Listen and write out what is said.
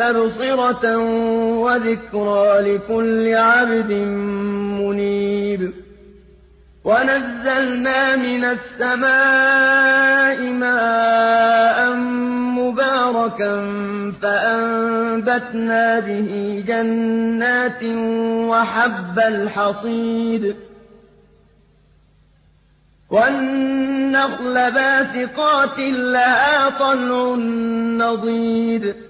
تَبْصِرَةً وَذِكْرَىٰ لِكُلِّ عَبْدٍ مُّنِيبٍ. وَنَزَّلْنَا مِنَ السَّمَاءِ مَاءً مُّبَارَكًا فَأَنبَتْنَا بِهِ جَنَّاتٍ وَحَبَّ الْحَصِيدِ. وَالنَّخْلَ بَاسِقَاتٍ لَّهَا طَلْعٌ نَّضِيدٌ.